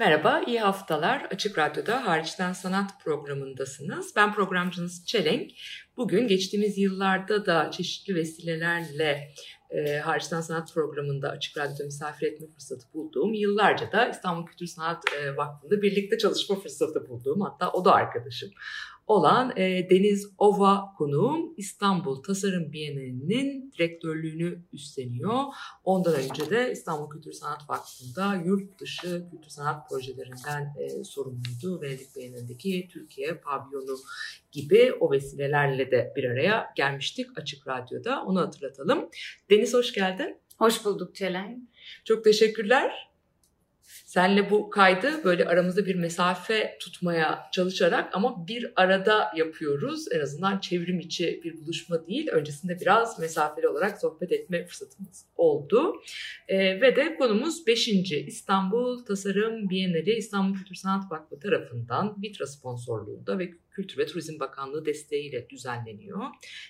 Merhaba, iyi haftalar. Açık Radyo'da Hariçten Sanat programındasınız. Ben programcınız Çelenk. Bugün geçtiğimiz yıllarda da çeşitli vesilelerle e, Hariçten Sanat programında Açık Radyo'da misafir etme fırsatı bulduğum, yıllarca da İstanbul Kültür Sanat e, Vakfı'nda birlikte çalışma fırsatı bulduğum, hatta o da arkadaşım olan e, Deniz Ova konuğum İstanbul Tasarım Bienalinin direktörlüğünü üstleniyor. Ondan önce de İstanbul Kültür Sanat Vakfı'nda yurt dışı kültür sanat projelerinden e, sorumluydu. Venedik Bienalindeki Türkiye pavyonu gibi o vesilelerle de bir araya gelmiştik Açık Radyo'da. Onu hatırlatalım. Deniz hoş geldin. Hoş bulduk Çelen. Çok teşekkürler. Senle bu kaydı böyle aramızda bir mesafe tutmaya çalışarak ama bir arada yapıyoruz. En azından çevrim içi bir buluşma değil. Öncesinde biraz mesafeli olarak sohbet etme fırsatımız oldu. Ee, ve de konumuz 5. İstanbul Tasarım Bienali İstanbul Kültür Sanat Vakfı tarafından Vitra sponsorluğunda ve Kültür ve Turizm Bakanlığı desteğiyle düzenleniyor.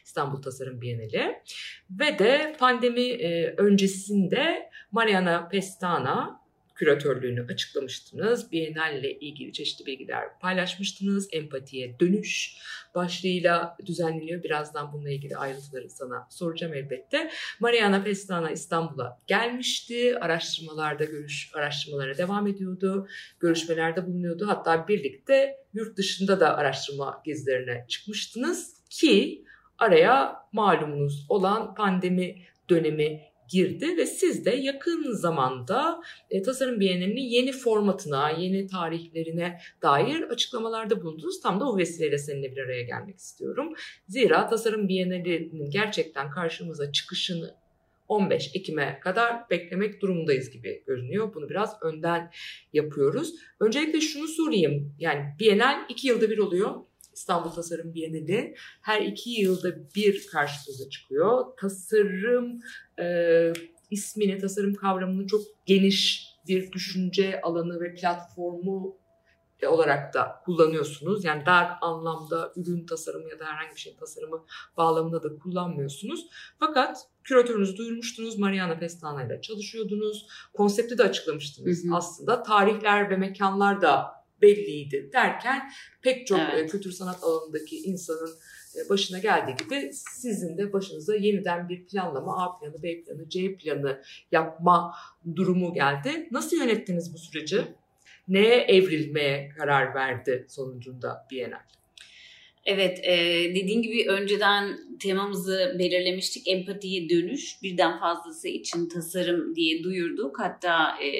İstanbul Tasarım Bienali. Ve de pandemi e, öncesinde Mariana Pestana küratörlüğünü açıklamıştınız. Biennalle ilgili çeşitli bilgiler paylaşmıştınız. Empatiye dönüş başlığıyla düzenleniyor. Birazdan bununla ilgili ayrıntıları sana soracağım elbette. Mariana Pestana İstanbul'a gelmişti. Araştırmalarda görüş araştırmalara devam ediyordu. Görüşmelerde bulunuyordu. Hatta birlikte yurt dışında da araştırma gezilerine çıkmıştınız ki araya malumunuz olan pandemi dönemi girdi ve siz de yakın zamanda e, Tasarım Bienalinin yeni formatına, yeni tarihlerine dair açıklamalarda bulundunuz. Tam da o vesileyle seninle bir araya gelmek istiyorum. Zira Tasarım Bienali'nin gerçekten karşımıza çıkışını 15 Ekim'e kadar beklemek durumundayız gibi görünüyor. Bunu biraz önden yapıyoruz. Öncelikle şunu sorayım. Yani Bienal iki yılda bir oluyor. İstanbul Tasarım Bienali her iki yılda bir karşımıza çıkıyor. Tasarım e, ismini, tasarım kavramını çok geniş bir düşünce alanı ve platformu olarak da kullanıyorsunuz. Yani dar anlamda ürün tasarımı ya da herhangi bir şeyin tasarımı bağlamında da kullanmıyorsunuz. Fakat küratörünüzü duyurmuştunuz. Mariana Pestana ile çalışıyordunuz. Konsepti de açıklamıştınız Hı hı. aslında. Tarihler ve mekanlar da belliydi derken pek çok Evet. e, kültür sanat alanındaki insanın e, başına geldiği gibi sizin de başınıza yeniden bir planlama A planı, B planı, C planı yapma durumu geldi. Nasıl yönettiniz bu süreci? Neye evrilmeye karar verdi sonucunda Bienal? Evet, e, dediğin gibi önceden temamızı belirlemiştik. Empatiye dönüş, birden fazlası için tasarım diye duyurduk. Hatta e,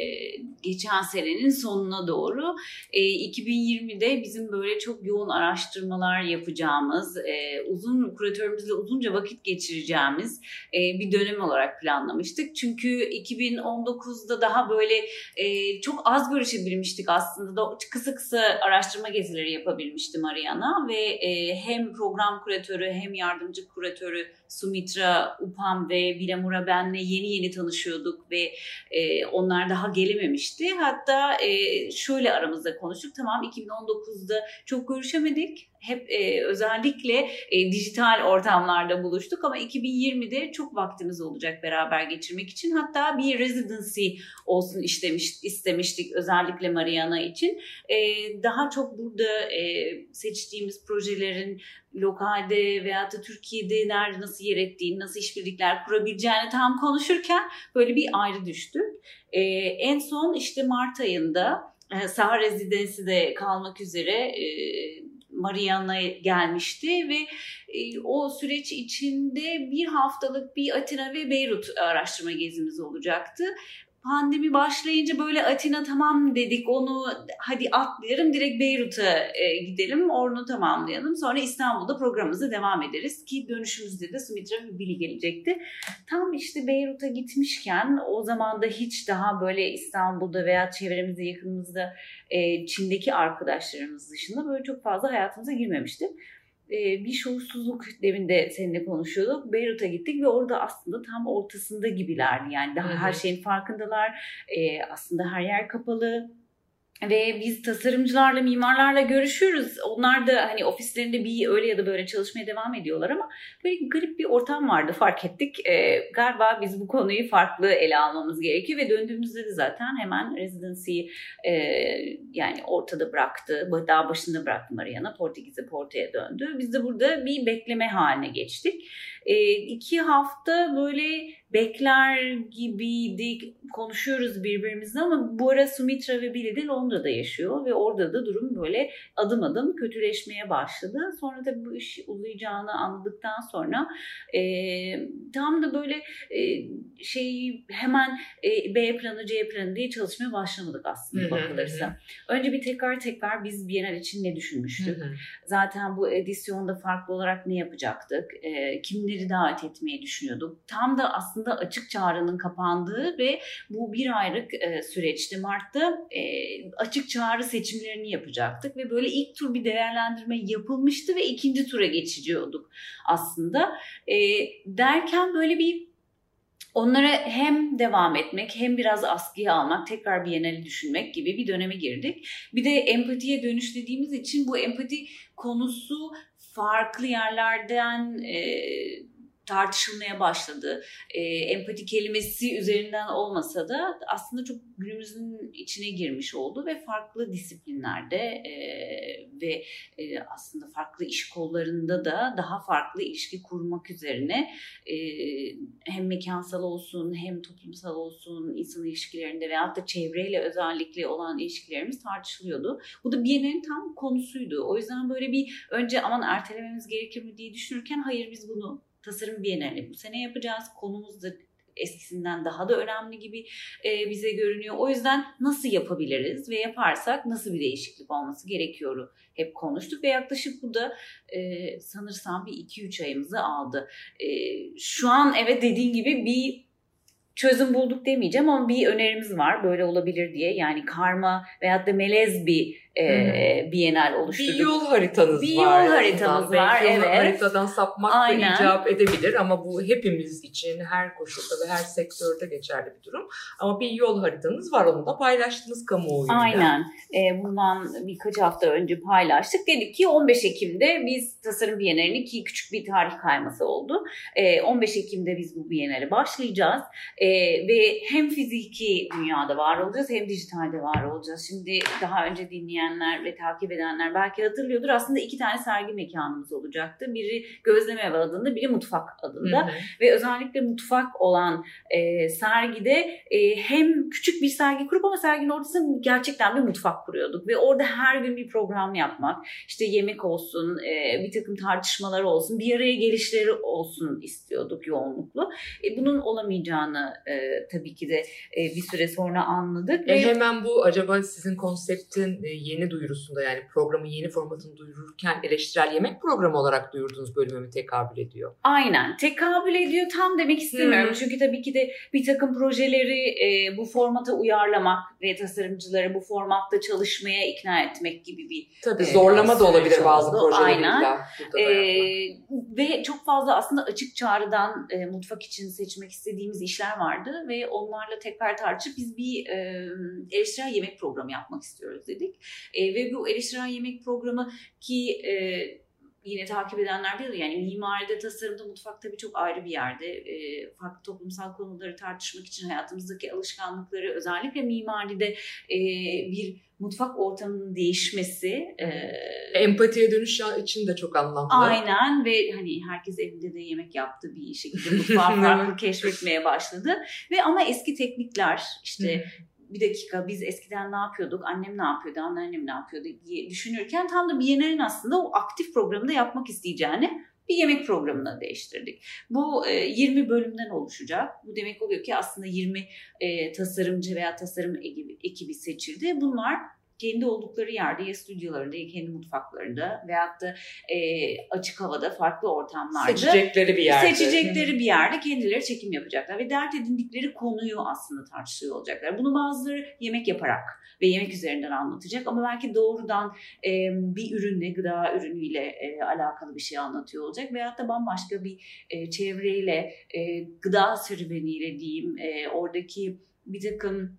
geçen senenin sonuna doğru e, 2020'de bizim böyle çok yoğun araştırmalar yapacağımız, e, uzun kuratörümüzle uzunca vakit geçireceğimiz e, bir dönem olarak planlamıştık. Çünkü 2019'da daha böyle e, çok az görüşebilmiştik aslında da kısa kısa araştırma gezileri yapabilmişti Mariana ve e, hem program kuratörü hem yardımcı kuratörü Sumitra Upam ve Vilamura benle yeni yeni tanışıyorduk ve e, onlar daha gelememişti. Hatta e, şöyle aramızda konuştuk. Tamam 2019'da çok görüşemedik. Hep e, özellikle e, dijital ortamlarda buluştuk ama 2020'de çok vaktimiz olacak beraber geçirmek için. Hatta bir residency olsun istemiş, istemiştik özellikle Mariana için. E, daha çok burada e, seçtiğimiz projelerin lokalde veya da Türkiye'de nerede nasıl yer ettiğini, nasıl işbirlikler kurabileceğini tam konuşurken böyle bir ayrı düştük. E, en son işte Mart ayında e, Saha Rezidensi'de kalmak üzere e, Mariana gelmişti ve e, o süreç içinde bir haftalık bir Atina ve Beyrut araştırma gezimiz olacaktı. Pandemi başlayınca böyle Atina tamam dedik onu hadi atlayalım direkt Beyrut'a e, gidelim onu tamamlayalım. Sonra İstanbul'da programımıza devam ederiz ki dönüşümüzde de Sumitra ve Billy gelecekti. Tam işte Beyrut'a gitmişken o zaman da hiç daha böyle İstanbul'da veya çevremizde yakınımızda e, Çin'deki arkadaşlarımız dışında böyle çok fazla hayatımıza girmemişti bir şuursuzluk demin de seninle konuşuyorduk. Beyrut'a gittik ve orada aslında tam ortasında gibilerdi. Yani daha hı. her şeyin farkındalar. Aslında her yer kapalı. Ve biz tasarımcılarla, mimarlarla görüşüyoruz. Onlar da hani ofislerinde bir öyle ya da böyle çalışmaya devam ediyorlar ama böyle garip bir ortam vardı fark ettik. E, galiba biz bu konuyu farklı ele almamız gerekiyor ve döndüğümüzde de zaten hemen residency e, yani ortada bıraktı. Daha başında bıraktı Mariana. Portekiz'e Porto'ya döndü. Biz de burada bir bekleme haline geçtik. E, iki hafta böyle bekler gibiydik. Konuşuyoruz birbirimizle ama bu ara Sumitra ve Billy de Londra'da yaşıyor ve orada da durum böyle adım adım kötüleşmeye başladı. Sonra da bu iş uzayacağını anladıktan sonra e, tam da böyle e, şey hemen e, B planı C planı diye çalışmaya başlamadık aslında bakılırsa. Önce bir tekrar tekrar biz Bienal için ne düşünmüştük? Zaten bu edisyonda farklı olarak ne yapacaktık? E, kimleri davet etmeyi düşünüyorduk? Tam da aslında açık çağrının kapandığı ve bu bir aylık e, süreçte Mart'ta e, açık çağrı seçimlerini yapacaktık ve böyle ilk tur bir değerlendirme yapılmıştı ve ikinci tura geçiyorduk aslında. E, derken böyle bir onlara hem devam etmek hem biraz askıya almak, tekrar Biennale'i düşünmek gibi bir döneme girdik. Bir de empatiye dönüş için bu empati konusu farklı yerlerden e, tartışılmaya başladı. E, empati kelimesi üzerinden olmasa da aslında çok günümüzün içine girmiş oldu ve farklı disiplinlerde e, ve e, aslında farklı iş kollarında da daha farklı ilişki kurmak üzerine e, hem mekansal olsun hem toplumsal olsun insan ilişkilerinde veyahut da çevreyle özellikle olan ilişkilerimiz tartışılıyordu. Bu da Biennale'nin tam konusuydu. O yüzden böyle bir önce aman ertelememiz gerekir mi diye düşünürken hayır biz bunu tasarım Biennale bu sene yapacağız. Konumuz da eskisinden daha da önemli gibi e, bize görünüyor. O yüzden nasıl yapabiliriz ve yaparsak nasıl bir değişiklik olması gerekiyor hep konuştuk ve yaklaşık bu da e, sanırsam bir 2-3 ayımızı aldı. E, şu an evet dediğin gibi bir çözüm bulduk demeyeceğim ama bir önerimiz var böyle olabilir diye. Yani karma veyahut da melez bir e, bienal oluşturduk. Bir yol haritanız Bir var. yol en haritamız azından. var, Belki evet. haritadan sapmak Aynen. da icap edebilir ama bu hepimiz için her koşulda ve her sektörde geçerli bir durum. Ama bir yol haritanız var onu da paylaştınız kamuoyuyla. Aynen. E, bundan birkaç hafta önce paylaştık. Dedik ki 15 Ekim'de biz Tasarım Bienalini ki küçük bir tarih kayması oldu. E, 15 Ekim'de biz bu Bienale başlayacağız. E, ve hem fiziki dünyada var olacağız hem dijitalde var olacağız. Şimdi daha önce dinleyenler ve takip edenler belki hatırlıyordur. Aslında iki tane sergi mekanımız olacaktı. Biri Gözleme Evi adında, biri Mutfak adında. Hı hı. ve özellikle mutfak olan e, sergide e, hem küçük bir sergi kurup ama serginin ortasında gerçekten bir mutfak kuruyorduk ve orada her gün bir program yapmak işte yemek olsun e, bir takım tartışmalar olsun bir araya gelişleri olsun istiyorduk yoğunluklu. E, bunun olamayacağını e, tabii ki de e, bir süre sonra anladık. E ve hemen bu acaba sizin konseptin e, yeni duyurusunda yani programın yeni formatını duyururken eleştirel yemek programı olarak duyurduğunuz bölüme mi tekabül ediyor? Aynen tekabül ediyor tam demek istemiyorum. Hı. Çünkü tabii ki de bir takım projeleri e, bu formata uyarlamak ve tasarımcıları bu formatta çalışmaya ikna etmek gibi bir Tabii Ee, zorlama da olabilir bazı oldu. projeleriyle. Aynen. yapmak. ve çok fazla aslında açık çağrıdan e, mutfak için seçmek istediğimiz işler vardı ve onlarla tekrar tartışıp biz bir e, eleştirel yemek programı yapmak istiyoruz dedik. E, ve bu eleştirel yemek programı ki e, yine takip edenler bilir yani mimaride, tasarımda, mutfak tabii çok ayrı bir yerde. E, farklı toplumsal konuları tartışmak için hayatımızdaki alışkanlıkları özellikle mimaride e, bir mutfak ortamının değişmesi e, Empatiye dönüş için de çok anlamlı. Aynen ve hani herkes evinde de yemek yaptı bir şekilde mutfağı farklı keşfetmeye başladı. Ve ama eski teknikler işte bir dakika biz eskiden ne yapıyorduk, annem ne yapıyordu, anneannem ne yapıyordu diye düşünürken tam da Biennale'nin aslında o aktif programında yapmak isteyeceğini bir yemek programına değiştirdik. Bu e, 20 bölümden oluşacak. Bu demek oluyor ki aslında 20 e, tasarımcı veya tasarım ekibi seçildi. Bunlar kendi oldukları yerde ya stüdyolarında ya kendi mutfaklarında veyahut da e, açık havada farklı ortamlarda Seçecekleri bir yerde. seçecekleri bir yerde kendileri çekim yapacaklar ve dert edindikleri konuyu aslında tartışıyor olacaklar. Bunu bazıları yemek yaparak ve yemek üzerinden anlatacak ama belki doğrudan e, bir ürünle, gıda ürünüyle e, alakalı bir şey anlatıyor olacak veyahut da bambaşka bir e, çevreyle, e, gıda serüveniyle diyeyim, e, oradaki bir takım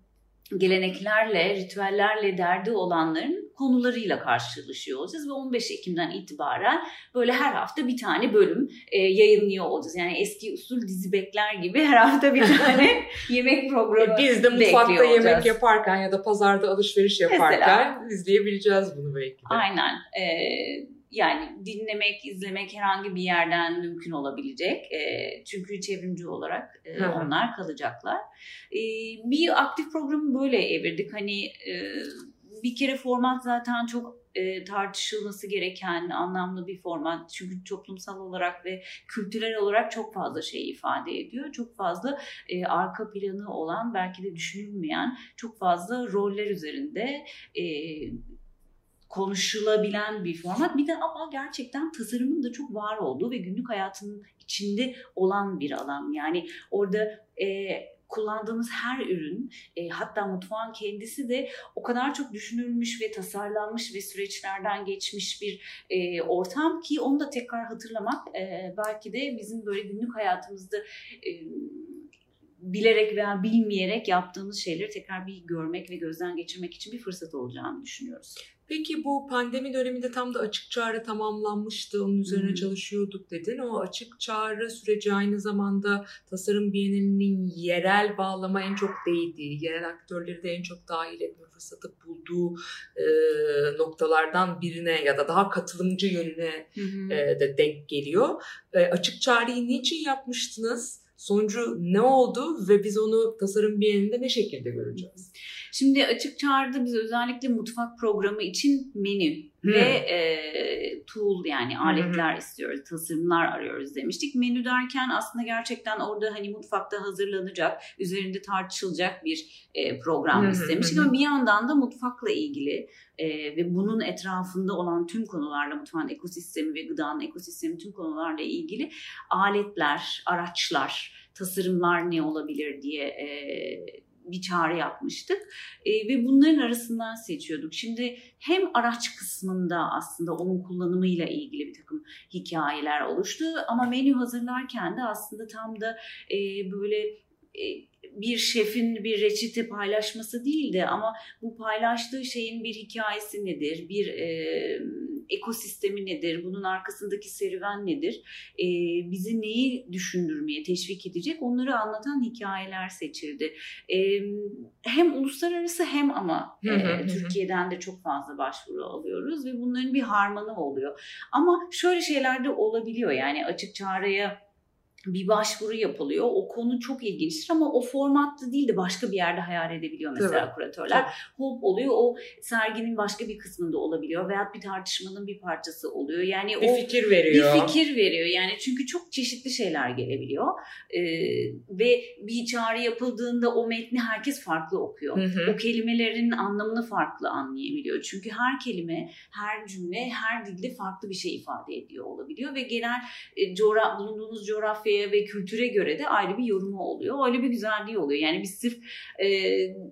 geleneklerle, ritüellerle derdi olanların konularıyla karşılaşıyor olacağız ve 15 Ekim'den itibaren böyle her hafta bir tane bölüm e, yayınlıyor olacağız. Yani eski usul dizi bekler gibi her hafta bir tane yemek programı E, Biz de mutfakta yemek olacağız. yaparken ya da pazarda alışveriş yaparken izleyebileceğiz bunu belki de. Aynen. Ee, yani dinlemek, izlemek herhangi bir yerden mümkün olabilecek. Ee, çünkü çevrimci olarak e, Hı onlar kalacaklar. Ee, bir aktif programı böyle evirdik. Hani e, bir kere format zaten çok e, tartışılması gereken anlamlı bir format. Çünkü toplumsal olarak ve kültürel olarak çok fazla şey ifade ediyor. Çok fazla e, arka planı olan, belki de düşünülmeyen çok fazla roller üzerinde e, konuşulabilen bir format. Bir de ama gerçekten tasarımın da çok var olduğu ve günlük hayatının içinde olan bir alan. Yani orada e, kullandığımız her ürün e, hatta mutfağın kendisi de o kadar çok düşünülmüş ve tasarlanmış ve süreçlerden geçmiş bir e, ortam ki onu da tekrar hatırlamak e, belki de bizim böyle günlük hayatımızda e, bilerek veya bilmeyerek yaptığımız şeyleri tekrar bir görmek ve gözden geçirmek için bir fırsat olacağını düşünüyoruz. Peki bu pandemi döneminde tam da açık çağrı tamamlanmıştı. Onun üzerine Hı. çalışıyorduk dedin. O açık çağrı süreci aynı zamanda tasarım bienalinin yerel bağlama en çok değdiği, yerel aktörleri de en çok dahil etme fırsatı bulduğu e, noktalardan birine ya da daha katılımcı yönüne e, de denk geliyor. E, açık çağrıyı niçin yapmıştınız? Sonucu ne oldu ve biz onu tasarım bienalinde ne şekilde göreceğiz? Şimdi açık çağrıda biz özellikle mutfak programı için menü Hmm. ve e, tool yani aletler istiyoruz, tasarımlar arıyoruz demiştik. Menü derken aslında gerçekten orada hani mutfakta hazırlanacak, üzerinde tartışılacak bir e, program hı istemiştik. Ama bir yandan da mutfakla ilgili e, ve bunun etrafında olan tüm konularla, mutfağın ekosistemi ve gıdanın ekosistemi tüm konularla ilgili aletler, araçlar, tasarımlar ne olabilir diye e, bir çağrı yapmıştık E, ve bunların arasından seçiyorduk. Şimdi hem araç kısmında aslında onun kullanımıyla ilgili bir takım hikayeler oluştu ama menü hazırlarken de aslında tam da e, böyle e, bir şefin bir reçete paylaşması değildi ama bu paylaştığı şeyin bir hikayesi nedir, bir e, ekosistemi nedir, bunun arkasındaki serüven nedir, e, bizi neyi düşündürmeye teşvik edecek onları anlatan hikayeler seçildi. E, hem uluslararası hem ama e. Türkiye'den de çok fazla başvuru alıyoruz ve bunların bir harmanı oluyor. Ama şöyle şeyler de olabiliyor yani açık çağrıya bir başvuru yapılıyor. O konu çok ilginçtir ama o formatta değil de başka bir yerde hayal edebiliyor mesela Tabii, kuratörler. Hop oluyor o serginin başka bir kısmında olabiliyor veya bir tartışmanın bir parçası oluyor. Yani Bir o fikir veriyor. bir fikir veriyor. Yani çünkü çok çeşitli şeyler gelebiliyor. Ee, ve bir çağrı yapıldığında o metni herkes farklı okuyor. Hı hı. O kelimelerin anlamını farklı anlayabiliyor. Çünkü her kelime, her cümle, her dilde farklı bir şey ifade ediyor olabiliyor ve genel e, coğra bulunduğunuz coğrafyaya ve kültüre göre de ayrı bir yorumu oluyor. Öyle bir güzelliği oluyor. Yani biz sırf e,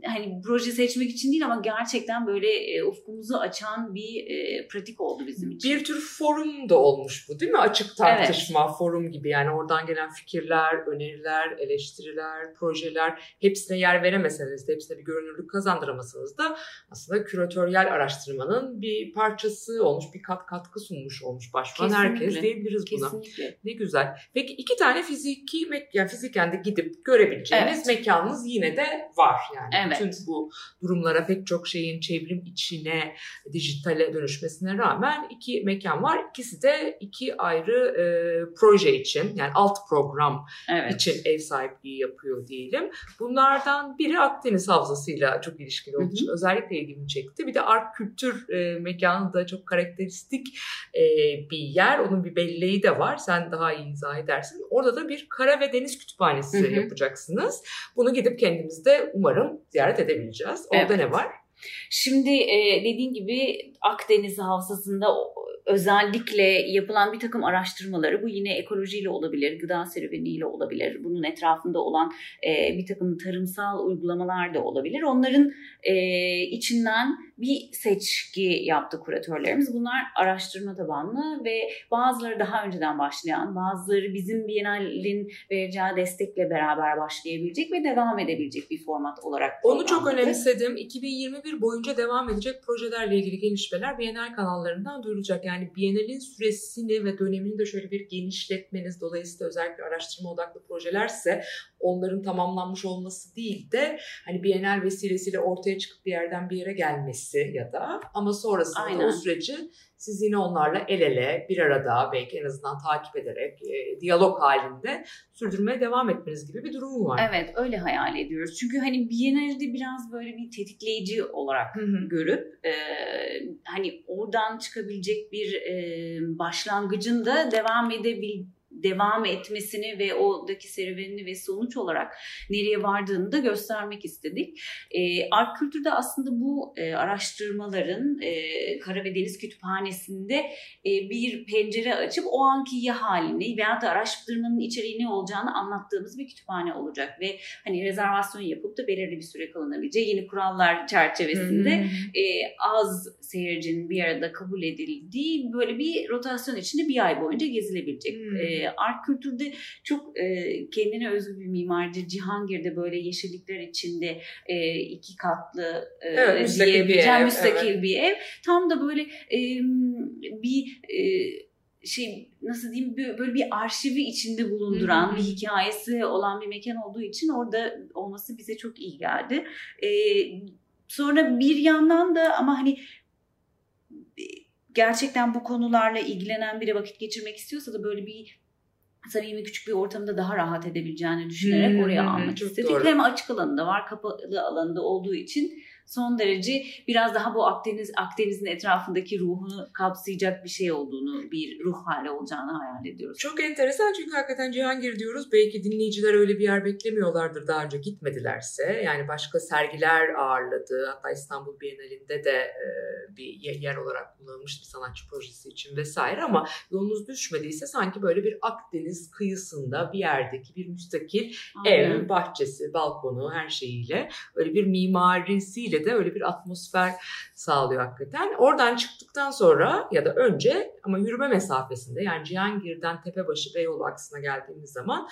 hani proje seçmek için değil ama gerçekten böyle e, ufkumuzu açan bir e, pratik oldu bizim için. Bir tür forum da olmuş bu değil mi? Açık tartışma, forum gibi yani oradan gelen fikirler, öneriler, eleştiriler, projeler hepsine yer veremeseniz de hepsine bir görünürlük kazandıramasanız da aslında küratöryel araştırmanın bir parçası olmuş, bir kat katkı sunmuş olmuş başvuran herkes diyebiliriz buna. Kesinlikle. Ne güzel. Peki iki tane yani fiziki yani fiziken de gidip görebileceğiniz Evet. mekanınız yine de var yani. Evet. Bütün bu durumlara pek çok şeyin çevrim içine, dijitale dönüşmesine rağmen iki mekan var. İkisi de iki ayrı e, proje için yani alt program Evet. için ev sahipliği yapıyor diyelim. Bunlardan biri Akdeniz Havzası'yla çok ilişkili olduğu için özellikle ilgimi çekti. Bir de Ark Kültür e, mekanı da çok karakteristik e, bir yer. Onun bir belleği de var. Sen daha iyi izah edersin. Orada da bir kara ve deniz kütüphanesi Hı hı. yapacaksınız. Bunu gidip kendimiz de umarım ziyaret edebileceğiz. Orada Evet. ne var? Şimdi e, dediğin gibi Akdeniz Havzası'nda özellikle yapılan bir takım araştırmaları bu yine ekolojiyle olabilir, gıda serüveniyle olabilir, bunun etrafında olan e, bir takım tarımsal uygulamalar da olabilir. Onların e, içinden bir seçki yaptı kuratörlerimiz. Bunlar araştırma tabanlı ve bazıları daha önceden başlayan, bazıları bizim Biennale'in vereceği destekle beraber başlayabilecek ve devam edebilecek bir format olarak Onu çok önemsedim. 2021 boyunca devam edecek projelerle ilgili gelişmeler Bienal kanallarından duyurulacak. Yani Bienal'in süresini ve dönemini de şöyle bir genişletmeniz dolayısıyla özellikle araştırma odaklı projelerse onların tamamlanmış olması değil de hani Bienal vesilesiyle ortaya çıkıp bir yerden bir yere gelmesi ya da ama sonrasında da Aynen. o süreci siz yine onlarla el ele bir arada belki en azından takip ederek e, diyalog halinde sürdürmeye devam etmeniz gibi bir durum var. Evet öyle hayal ediyoruz. Çünkü hani Biennale'de biraz böyle bir tetikleyici olarak Hı hı. görüp e, hani oradan çıkabilecek bir e, başlangıcın da devam edebil devam etmesini ve oradaki serüvenini ve sonuç olarak nereye vardığını da göstermek istedik. E, Ark Kültür'de aslında bu e, araştırmaların e, Kara ve Deniz Kütüphanesi'nde e, bir pencere açıp o anki ya halini veya da araştırmanın içeriği ne olacağını anlattığımız bir kütüphane olacak ve hani rezervasyon yapıp da belirli bir süre kalınabileceği yeni kurallar çerçevesinde e, az seyircinin bir arada kabul edildiği böyle bir rotasyon içinde bir ay boyunca gezilebilecek. Hmm. E, Art Kültür'de çok e, kendine özgü bir mimardır. Cihangir'de böyle yeşillikler içinde e, iki katlı e, Evet, müstakil bir diyebileceğim ev, müstakil bir ev. Tam da böyle e, bir e, şey nasıl diyeyim bö- böyle bir arşivi içinde bulunduran Hı hı. bir hikayesi olan bir mekan olduğu için orada olması bize çok iyi geldi. E, sonra bir yandan da ama hani gerçekten bu konularla ilgilenen biri vakit geçirmek istiyorsa da böyle bir samimi küçük bir ortamda daha rahat edebileceğini düşünerek hı oraya almak istedik. doğru. Hem açık alanında var, kapalı alanda olduğu için son derece biraz daha bu Akdeniz Akdeniz'in etrafındaki ruhunu kapsayacak bir şey olduğunu, bir ruh hali olacağını hayal ediyoruz. Çok enteresan çünkü hakikaten Cihangir diyoruz. Belki dinleyiciler öyle bir yer beklemiyorlardır daha önce gitmedilerse. Yani başka sergiler ağırladı. Hatta İstanbul Bienalinde de e, bir ye- yer olarak kullanılmış bir sanatçı projesi için vesaire ama yolunuz düşmediyse sanki böyle bir Akdeniz kıyısında bir yerdeki bir müstakil Aynen. ev, bahçesi, balkonu her şeyiyle öyle bir mimarisiyle de öyle bir atmosfer sağlıyor hakikaten. Oradan çıktıktan sonra ya da önce ama yürüme mesafesinde yani Cihangir'den Tepebaşı Beyoğlu aksına geldiğimiz zaman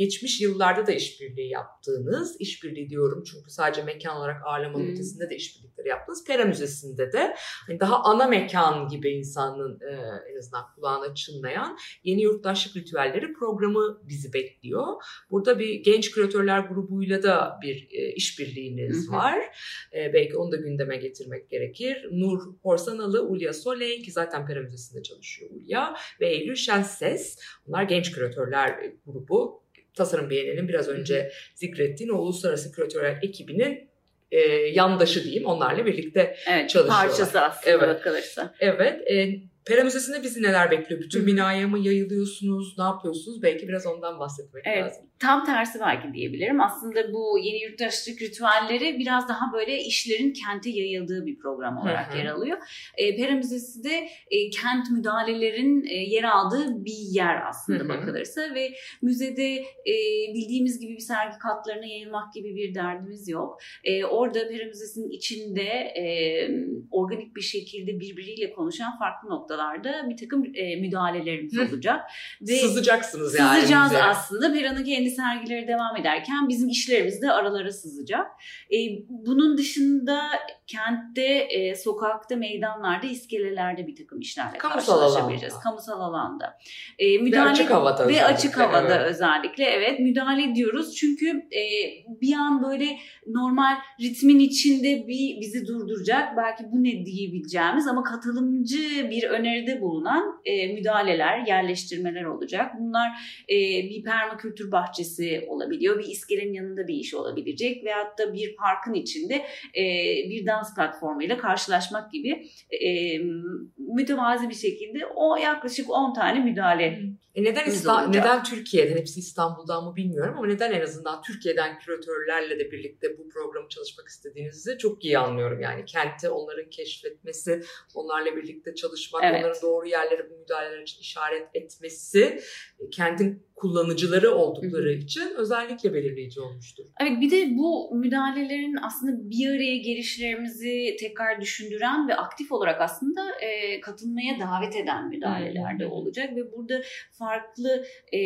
geçmiş yıllarda da işbirliği yaptığınız, işbirliği diyorum çünkü sadece mekan olarak ağırlamanın Hmm. ötesinde de işbirlikleri yaptığınız Pera Müzesi'nde de hani daha ana mekan gibi insanın e, en azından kulağına çınlayan yeni yurttaşlık ritüelleri programı bizi bekliyor. Burada bir genç küratörler grubuyla da bir e, işbirliğiniz hı. var. E, belki onu da gündeme getirmek gerekir. Nur Horsanalı, Ulya Soley ki zaten Pera Müzesi'nde çalışıyor Ulya ve Eylül Şenses. Bunlar genç küratörler grubu. Tasarım Bienali'nin biraz önce zikrettiğin o uluslararası küratörler ekibinin e, yandaşı diyeyim. Onlarla birlikte evet, çalışıyorlar. parçası aslında Evet. bakılırsa. Evet. E, Pera Müzesi'nde bizi neler bekliyor? Bütün binaya mı yayılıyorsunuz? Ne yapıyorsunuz? Belki biraz ondan bahsetmek Evet. lazım. Tam tersi belki diyebilirim. Aslında bu yeni yurttaşlık ritüelleri biraz daha böyle işlerin kente yayıldığı bir program olarak Hı hı. yer alıyor. E, Pera Müzesi de e, kent müdahalelerin e, yer aldığı bir yer aslında Hı hı. bakılırsa ve müzede e, bildiğimiz gibi bir sergi katlarına yayılmak gibi bir derdimiz yok. E, orada Pera Müzesi'nin içinde e, organik bir şekilde birbiriyle konuşan farklı noktalar noktalarda bir takım e, müdahalelerimiz olacak. Ve Sızacaksınız yani. Sızacağız bize. aslında. Pera'nın kendi sergileri devam ederken bizim işlerimiz de aralara sızacak. E, bunun dışında kentte, e, sokakta, meydanlarda, iskelelerde bir takım işlerle Kamusal karşılaşabileceğiz. alanda. Kamusal alanda. E, müdahale, açık havada Ve özellikle, açık havada evet. özellikle evet müdahale ediyoruz. Çünkü e, bir an böyle normal ritmin içinde bir bizi durduracak belki bu ne diyebileceğimiz ama katılımcı bir öneride bulunan e, müdahaleler, yerleştirmeler olacak. Bunlar e, bir permakültür bahçesi olabiliyor, bir iskelenin yanında bir iş olabilecek veyahut da bir parkın içinde e, bir dans platformuyla karşılaşmak gibi e, mütevazi bir şekilde o yaklaşık 10 tane müdahale E neden olacak. neden Türkiye'den, hepsi İstanbul'dan mı bilmiyorum ama neden en azından Türkiye'den küratörlerle de birlikte bu programı çalışmak istediğinizi çok iyi anlıyorum. Yani kenti onların keşfetmesi, onlarla birlikte çalışmak, Evet. onların doğru yerlere bu müdahaleler için işaret etmesi, e, kentin kullanıcıları oldukları için özellikle belirleyici olmuştur. Evet bir de bu müdahalelerin aslında bir araya gelişlerimizi tekrar düşündüren ve aktif olarak aslında e, katılmaya davet eden müdahaleler de olacak ve burada farklı e,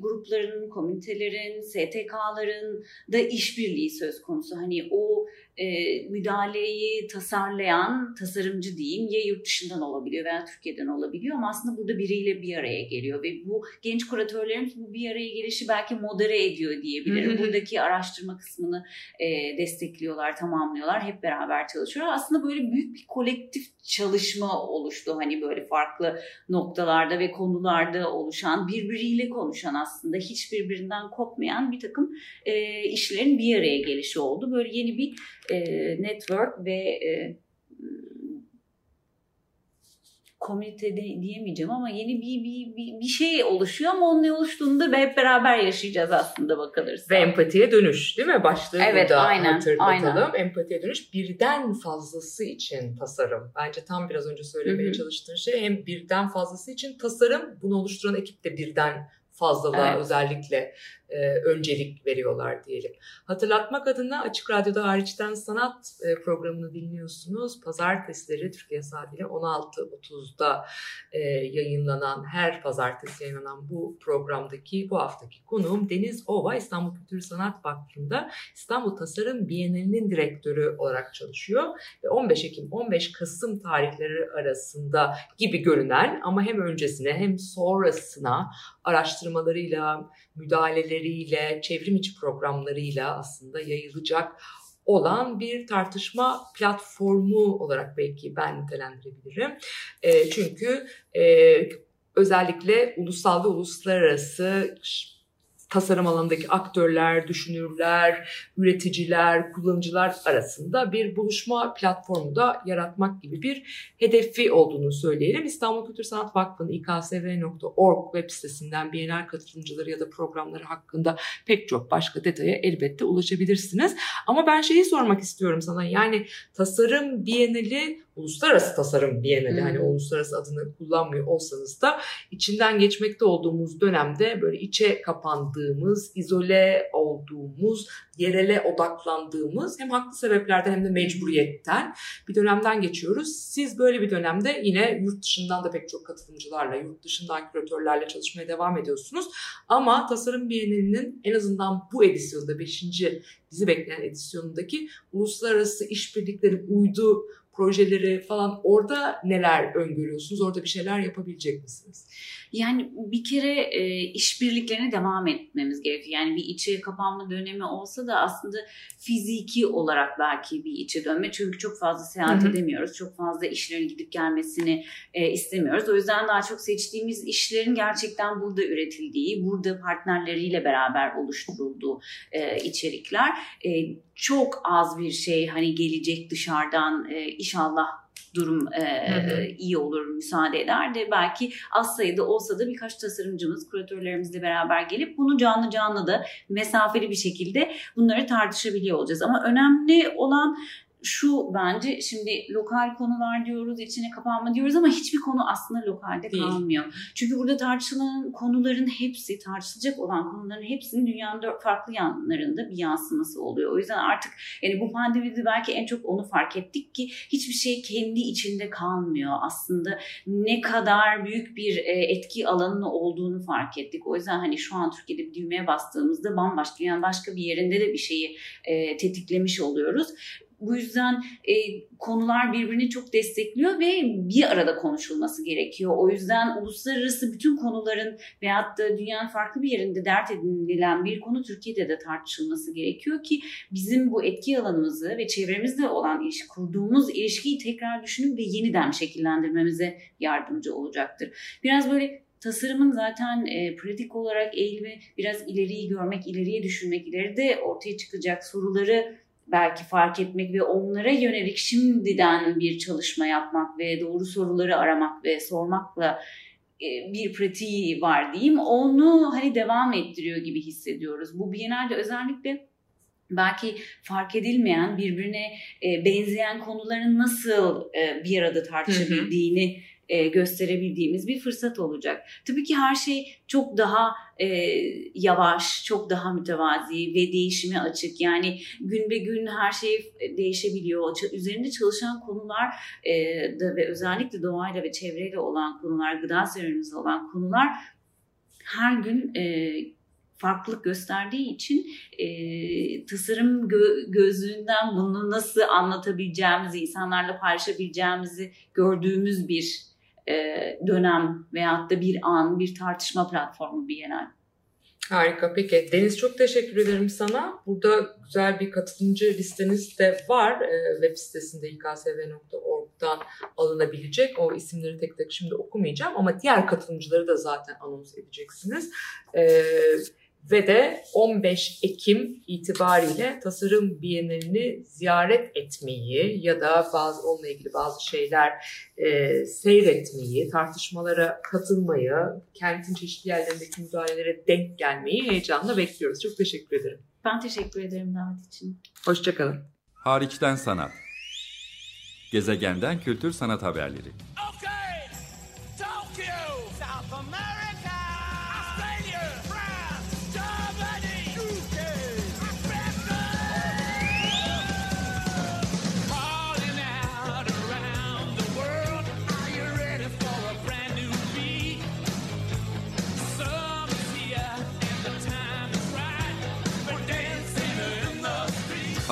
grupların, komünitelerin, STK'ların da işbirliği söz konusu. Hani o e, müdahaleyi tasarlayan tasarımcı diyeyim ya yurt dışından olabiliyor veya Türkiye'den olabiliyor ama aslında burada biriyle bir araya geliyor ve bu genç kuratörlerimiz bu bir araya gelişi belki modere ediyor diyebilirim. Buradaki araştırma kısmını e, destekliyorlar, tamamlıyorlar, hep beraber çalışıyorlar. Aslında böyle büyük bir kolektif çalışma oluştu. Hani böyle farklı noktalarda ve konularda oluşan, birbiriyle konuşan aslında hiç birbirinden kopmayan bir takım e, işlerin bir araya gelişi oldu. Böyle yeni bir e, network ve e, komünite de- diyemeyeceğim ama yeni bir, bir, bir, bir şey oluşuyor ama onun ne oluştuğunu da hep beraber yaşayacağız aslında bakılırsa. Ve empatiye dönüş değil mi? Başlığı Evet, burada aynen, hatırlatalım. Empatiye dönüş birden fazlası için tasarım. Bence tam biraz önce söylemeye Hı hı. çalıştığın şey hem birden fazlası için tasarım. Bunu oluşturan ekip de birden fazlalığa Evet. özellikle e, öncelik veriyorlar diyelim. Hatırlatmak adına Açık Radyo'da hariçten sanat e, programını dinliyorsunuz. Pazartesileri Türkiye saatiyle 16.30'da e, yayınlanan, her pazartesi yayınlanan bu programdaki bu haftaki konuğum Deniz Ova İstanbul Kültür Sanat Vakfı'nda İstanbul Tasarım Bienalinin direktörü olarak çalışıyor. Ve 15 Ekim 15 Kasım tarihleri arasında gibi görünen ama hem öncesine hem sonrasına araştırmalarıyla, müdahaleleriyle, çevrim içi programlarıyla aslında yayılacak olan bir tartışma platformu olarak belki ben nitelendirebilirim. E, çünkü e, özellikle ulusal ve uluslararası tasarım alanındaki aktörler, düşünürler, üreticiler, kullanıcılar arasında bir buluşma platformu da yaratmak gibi bir hedefi olduğunu söyleyelim. İstanbul Kültür Sanat Vakfı'nın iksv.org web sitesinden Bienal katılımcıları ya da programları hakkında pek çok başka detaya elbette ulaşabilirsiniz. Ama ben şeyi sormak istiyorum sana. Yani tasarım bienali, uluslararası tasarım bienali Hmm. hani uluslararası adını kullanmıyor olsanız da içinden geçmekte olduğumuz dönemde böyle içe kapandığımız, izole olduğumuz, yerele odaklandığımız hem haklı sebeplerden hem de mecburiyetten bir dönemden geçiyoruz. Siz böyle bir dönemde yine yurt dışından da pek çok katılımcılarla, yurt dışından küratörlerle çalışmaya devam ediyorsunuz. Ama Tasarım Bienalinin en azından bu edisyonda, 5. bizi bekleyen edisyonundaki uluslararası işbirlikleri, uydu projeleri falan orada neler öngörüyorsunuz? Orada bir şeyler yapabilecek misiniz? Yani bir kere e, işbirliklerine devam etmemiz gerekiyor. Yani bir içe kapanma dönemi olsa da aslında fiziki olarak belki bir içe dönme. Çünkü çok fazla seyahat Hı hı. edemiyoruz. Çok fazla işlerin gidip gelmesini e, istemiyoruz. O yüzden daha çok seçtiğimiz işlerin gerçekten burada üretildiği, burada partnerleriyle beraber oluşturulduğu e, içerikler. E, çok az bir şey hani gelecek dışarıdan e, inşallah durum e, hı. iyi olur, müsaade eder de belki az sayıda olsa da birkaç tasarımcımız, kuratörlerimizle beraber gelip bunu canlı canlı da mesafeli bir şekilde bunları tartışabiliyor olacağız. Ama önemli olan şu bence şimdi lokal konular diyoruz, içine kapanma diyoruz ama hiçbir konu aslında lokalde Değil. kalmıyor. Çünkü burada tartışılan konuların hepsi, tartışılacak olan konuların hepsinin dünyanın dört farklı yanlarında bir yansıması oluyor. O yüzden artık yani bu pandemide belki en çok onu fark ettik ki hiçbir şey kendi içinde kalmıyor. Aslında ne kadar büyük bir e, etki alanının olduğunu fark ettik. O yüzden hani şu an Türkiye'de bir düğmeye bastığımızda bambaşka yani başka bir yerinde de bir şeyi e, tetiklemiş oluyoruz. Bu yüzden e, konular birbirini çok destekliyor ve bir arada konuşulması gerekiyor. O yüzden uluslararası bütün konuların veyahut da dünyanın farklı bir yerinde dert edinilen bir konu Türkiye'de de tartışılması gerekiyor ki bizim bu etki alanımızı ve çevremizde olan ilişki, kurduğumuz ilişkiyi tekrar düşünüp ve yeniden şekillendirmemize yardımcı olacaktır. Biraz böyle tasarımın zaten e, pratik olarak eğilimi biraz ileriyi görmek, ileriye düşünmek, ileride ortaya çıkacak soruları belki fark etmek ve onlara yönelik şimdiden bir çalışma yapmak ve doğru soruları aramak ve sormakla e, bir pratiği var diyeyim. Onu hani devam ettiriyor gibi hissediyoruz. Bu Biennale'de özellikle belki fark edilmeyen, birbirine e, benzeyen konuların nasıl e, bir arada tartışabildiğini e, gösterebildiğimiz bir fırsat olacak. Tabii ki her şey çok daha e, yavaş, çok daha mütevazi ve değişime açık. Yani gün be gün her şey değişebiliyor. Ç- Üzerinde çalışan konular e, da ve özellikle doğayla ve çevreyle olan konular, gıda sektörümüzde olan konular her gün e, farklılık gösterdiği için e, tasarım gö- gözlüğünden bunu nasıl anlatabileceğimizi, insanlarla paylaşabileceğimizi gördüğümüz bir e, dönem veyahut da bir an, bir tartışma platformu Bienal. Harika peki. Deniz çok teşekkür ederim sana. Burada güzel bir katılımcı listeniz de var. Ee, web sitesinde iksv.org'dan alınabilecek. O isimleri tek tek şimdi okumayacağım ama diğer katılımcıları da zaten anons edeceksiniz. Ee, ve de 15 Ekim itibariyle Tasarım Bienalini ziyaret etmeyi ya da bazı onunla ilgili bazı şeyler e, seyretmeyi, tartışmalara katılmayı, kentin çeşitli yerlerindeki müdahalelere denk gelmeyi heyecanla bekliyoruz. Çok teşekkür ederim. Ben teşekkür ederim davet için. Hoşçakalın. Hariçten sanat. Gezegenden kültür sanat haberleri. Okay, Tokyo, South America,